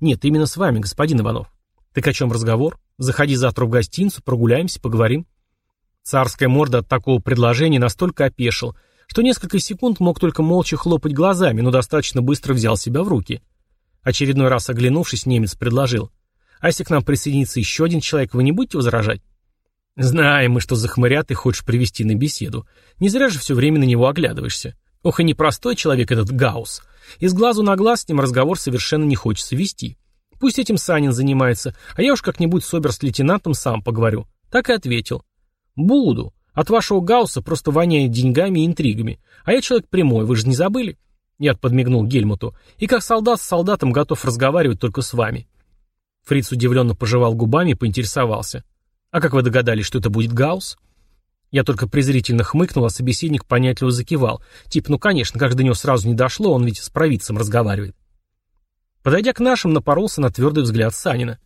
Нет, именно с вами, господин Иванов. Так о чем разговор? Заходи завтра в гостиницу, прогуляемся, поговорим. Царская морда от такого предложения настолько опешил, что несколько секунд мог только молча хлопать глазами, но достаточно быстро взял себя в руки. Очередной раз оглянувшись, немец предложил. А если к нам присоединится еще один человек, вы не будете возражать? Знаем мы, что за ты хочешь привести на беседу. Не зря же все время на него оглядываешься. Ох и непростой человек этот Гаус. Из глазу на глаз с ним разговор совершенно не хочется вести. Пусть этим Санин занимается, а я уж как-нибудь с оберст-лейтенантом сам поговорю. Так и ответил. Буду. От вашего Гауса просто воняет деньгами и интригами. А я человек прямой, вы же не забыли? Я подмигнул Гельмуту. И как солдат с солдатом готов разговаривать только с вами. Фриц удивленно пожевал губами и поинтересовался. «А как вы догадались, что это будет Гаусс?» Я только презрительно хмыкнул, а собеседник понятливо закивал. Тип, ну конечно, как до него сразу не дошло, он ведь с провидцем разговаривает. Подойдя к нашим, напоролся на твердый взгляд Санина.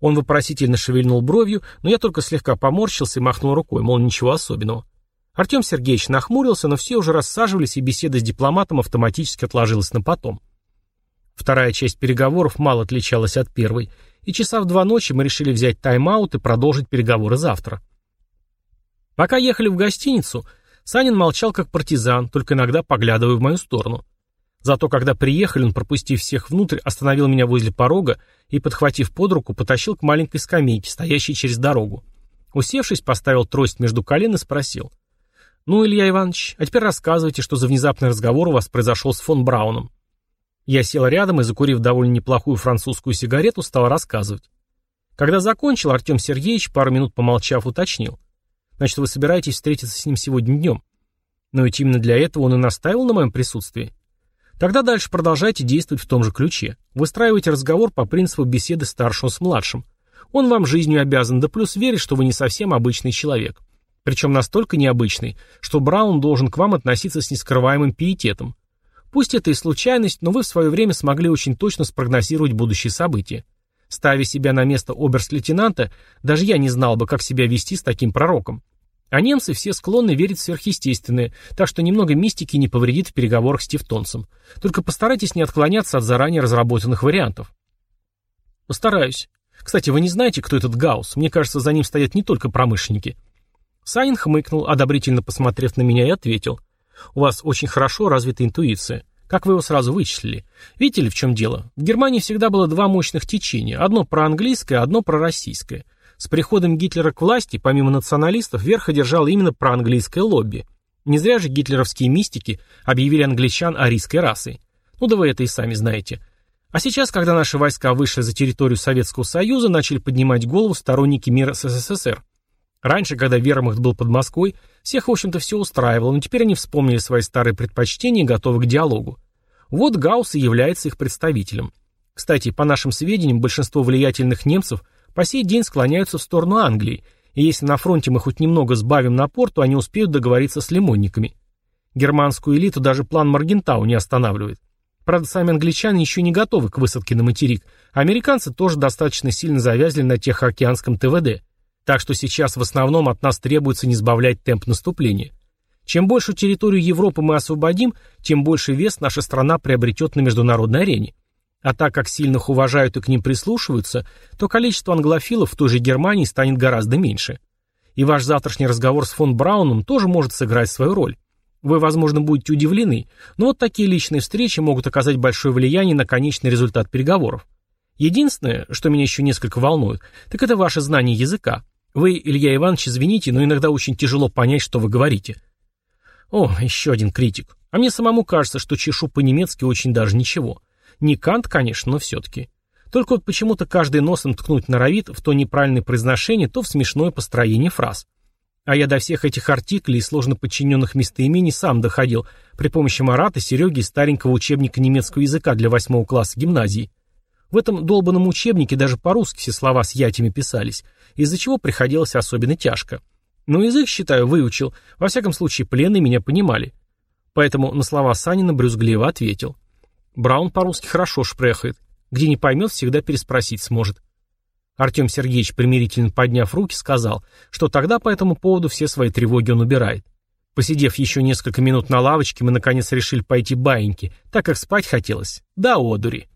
Он вопросительно шевельнул бровью, но я только слегка поморщился и махнул рукой, мол, ничего особенного. Артем Сергеевич нахмурился, но все уже рассаживались, и беседа с дипломатом автоматически отложилась на потом. Вторая часть переговоров мало отличалась от первой — и часа в два ночи мы решили взять тайм-аут и продолжить переговоры завтра. Пока ехали в гостиницу, Санин молчал как партизан, только иногда поглядывая в мою сторону. Зато когда приехали, он, пропустив всех внутрь, остановил меня возле порога и, подхватив под руку, потащил к маленькой скамейке, стоящей через дорогу. Усевшись, поставил трость между колен и спросил. «Ну, Илья Иванович, а теперь рассказывайте, что за внезапный разговор у вас произошел с фон Брауном». Я сел рядом и, закурив довольно неплохую французскую сигарету, стал рассказывать. Когда закончил, Артем Сергеевич, пару минут помолчав, уточнил. «Значит, вы собираетесь встретиться с ним сегодня днем?» «Но ведь именно для этого он и настаивал на моем присутствии». Тогда дальше продолжайте действовать в том же ключе. Выстраивайте разговор по принципу беседы старшего с младшим. Он вам жизнью обязан, да плюс верит, что вы не совсем обычный человек. Причем настолько необычный, что Браун должен к вам относиться с нескрываемым пиететом. Пусть это и случайность, но вы в свое время смогли очень точно спрогнозировать будущие события. Ставя себя на место оберст-лейтенанта, даже я не знал бы, как себя вести с таким пророком. А немцы все склонны верить в сверхъестественное, так что немного мистики не повредит в переговорах с Тевтонцем. Только постарайтесь не отклоняться от заранее разработанных вариантов. Постараюсь. Кстати, вы не знаете, кто этот Гаусс? Мне кажется, за ним стоят не только промышленники. Санин хмыкнул, одобрительно посмотрев на меня, и ответил. У вас очень хорошо развита интуиция. Как вы его сразу вычислили? Видите ли, в чем дело? В Германии всегда было два мощных течения. Одно проанглийское, одно пророссийское. С приходом Гитлера к власти, помимо националистов, верх одержало именно проанглийское лобби. Не зря же гитлеровские мистики объявили англичан арийской расой. Ну да вы это и сами знаете. А сейчас, когда наши войска вышли за территорию Советского Союза, начали поднимать голову сторонники мира с СССР. Раньше, когда вермахт был под Москвой, всех, в общем-то, все устраивало, но теперь они вспомнили свои старые предпочтения и готовы к диалогу. Вот Гаусс и является их представителем. Кстати, по нашим сведениям, большинство влиятельных немцев – по сей день склоняются в сторону Англии, и если на фронте мы хоть немного сбавим напор, то они успеют договориться с лимонниками. Германскую элиту даже план Маргентау не останавливает. Правда, сами англичане еще не готовы к высадке на материк, а американцы тоже достаточно сильно завязли на Тихоокеанском ТВД. Так что сейчас в основном от нас требуется не сбавлять темп наступления. Чем большую территорию Европы мы освободим, тем больше вес наша страна приобретет на международной арене. А так как сильных уважают и к ним прислушиваются, то количество англофилов в той же Германии станет гораздо меньше. И ваш завтрашний разговор с фон Брауном тоже может сыграть свою роль. Вы, возможно, будете удивлены, но вот такие личные встречи могут оказать большое влияние на конечный результат переговоров. Единственное, что меня еще несколько волнует, так это ваше знание языка. Вы, Илья Иванович, извините, но иногда очень тяжело понять, что вы говорите. О, еще один критик. А мне самому кажется, что чешу по-немецки очень даже ничего. Не Кант, конечно, но все-таки. Только вот почему-то каждый носом ткнуть норовит в то неправильное произношение, то в смешное построение фраз. А я до всех этих артиклей и сложно подчиненных местоимений сам доходил при помощи Марата, Сереги и старенького учебника немецкого языка для восьмого класса гимназии. В этом долбанном учебнике даже по-русски все слова с ятями писались, из-за чего приходилось особенно тяжко. Но язык, считаю, выучил, во всяком случае пленные меня понимали. Поэтому на слова Санина брюзгливо ответил. Браун по-русски хорошо шпрехает. Где не поймет, всегда переспросить сможет. Артем Сергеевич, примирительно подняв руки, сказал, что тогда по этому поводу все свои тревоги он убирает. Посидев еще несколько минут на лавочке, мы наконец решили пойти баиньки, так как спать хотелось. Да, одури.